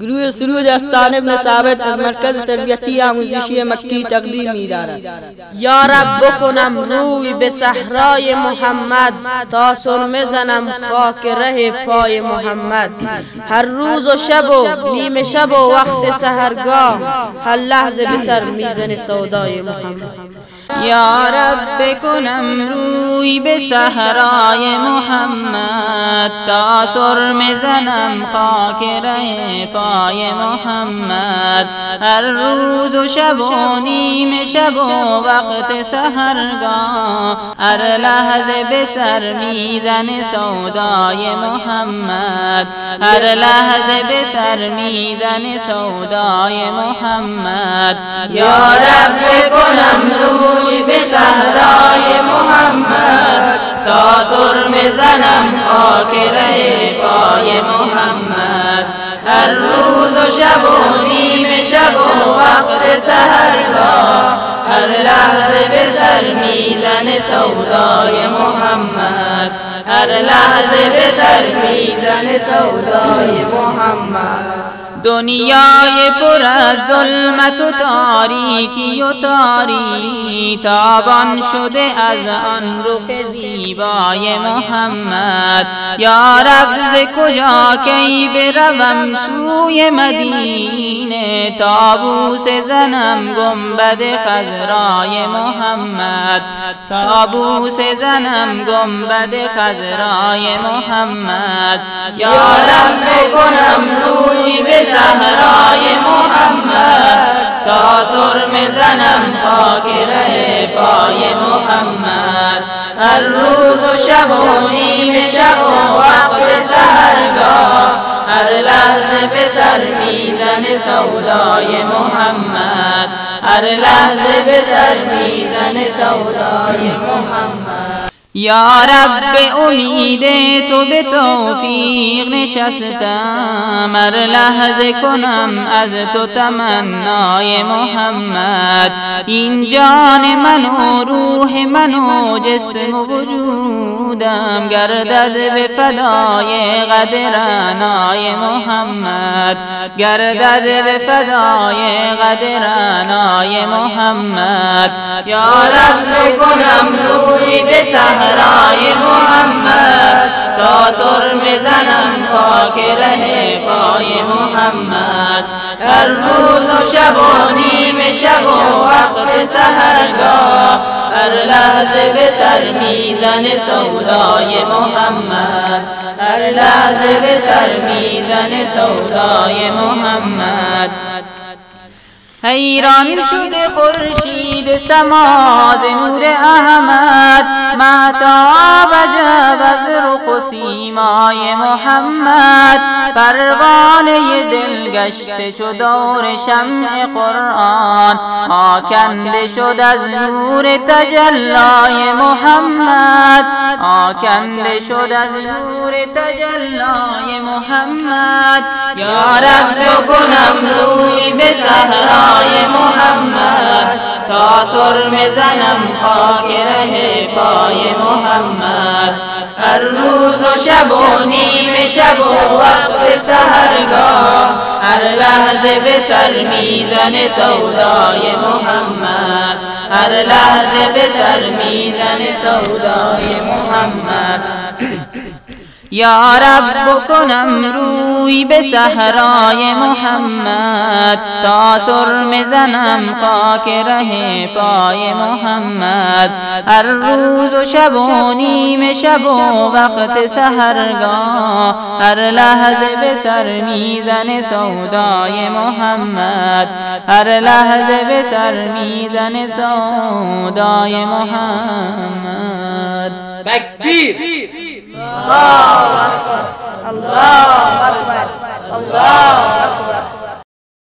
گروه سرود استان ابن ثابت از مرکز تربیتی آموزشی مکی تقدیم می دارد یا رب بکنم روی به صحرای محمد تا سرمه زنم خاک ره پای محمد. هر روز و شب و نیم شب و وقت سهرگاه هر لحظه به سر میزن سودای محمد. یا رب بکنم روی به صحرای محمد تا سرمه زنم خاک ره پای محمد. هر روز و شب و نیم شب و وقت سهرگاه هر لحظه به سر میزن سودای محمد. هر لحظه به سر میزن سودای محمد. یا رب کنم روی سرم زنم خاک ره پای محمد. هر روز و شب و نیم شب و وقت سهرگاه هر لحظه به سر میزن سودای محمد. هر لحظه به سر میزن سودای محمد. دنیای پر از ظلمت و تاریکی و تاری تابان شده از آن رخ زیبای محمد. یا رب کجا کی بروم سوی مدینه؟ تابوس زنم گنبد خزرای محمد. تابوس زنم گنبد خزرای محمد. یا رب کنم روی به صحرای محمد. تا سرم زنم خاک ره پای محمد. هر روز و شب و نیم شب و وقت سهرگاه سر میزن سودای محمد هر لحظه به سر میزن سودای محمد. یا رب امید تو به توفیق نشستم هر لحظه کنم از تو تمنای محمد. این جان من و روح من و جسم و وجودم گردد به فدای قدرانای محمد. گردد به فدای قدرانای محمد. یا رب کنم روی به صحرای محمد تا سرم زنم خاک ره پای محمد. هر روز و شب و نیم شب و وقت سهرگاه هر لحظه به سر میزن سودای محمد. هر لحظه به سر میزن سودای محمد. حیران شده خورشید سماز نور محمد پروانه دل گشته چو دور شمع قرآن آکنده شد از نور تجلای محمد آکنده شد از نور تجلای محمد. یا رب کنم روی به صحرای محمد تا سرم زنم خاک ره پای محمد. هر شب و نیم شب و وقت سهرگاه هر لحظه به سر میزن سودای محمد. هر لحظه به سر میزن سودای محمد. یا رب کنم روی به صحرای محمد. تا سرم زنم خاک ره پای محمد. هر روز و شب و نیم شب و وقت سهرگاه هر لحظه به سر میزن سودای محمد. هر لحظه به سر میزن سودای محمد. تکبیر.